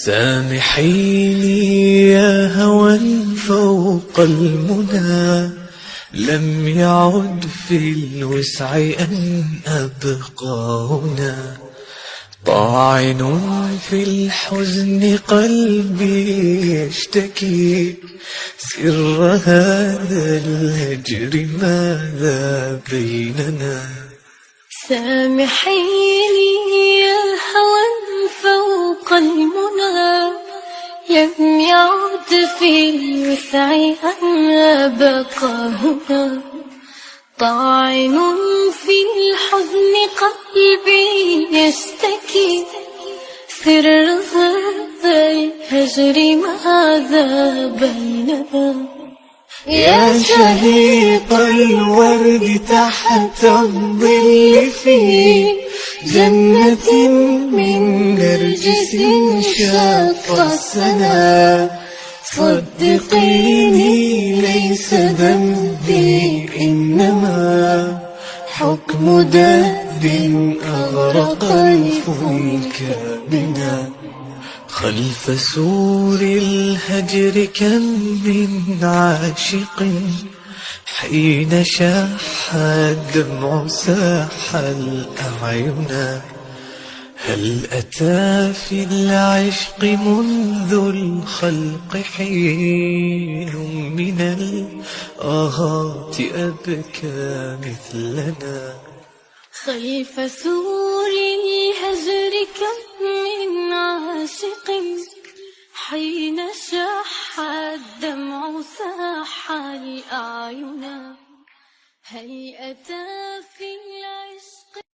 سامحيني يا هوى فوق المنى لم يعد في الوسع أن أبقى هنا. طاعن في الحزن قلبي يشتكي سر هذا الهجر ماذا بيننا؟ سامحيني في الوسع أن أبقى هنا طاعن في الحزن قلبي يشتكي. سر هذا الهجر ماذا بيننا؟ يا شهيق الورد تحت الظل في جنة من نرجس شاق السنا. صدقيني ليس ذنبي إنما حكم داب أغرق الفلك بنا. خلف سور الهجر كم من عاشق حين شاح الدمع ساح الأعين. هل أتى في العشق منذ الخلق حين من الآهات أبكى مثلنا؟ خلف سور الهجر كم من عاشق حين شح الدمع ساح الأعين هل أتى في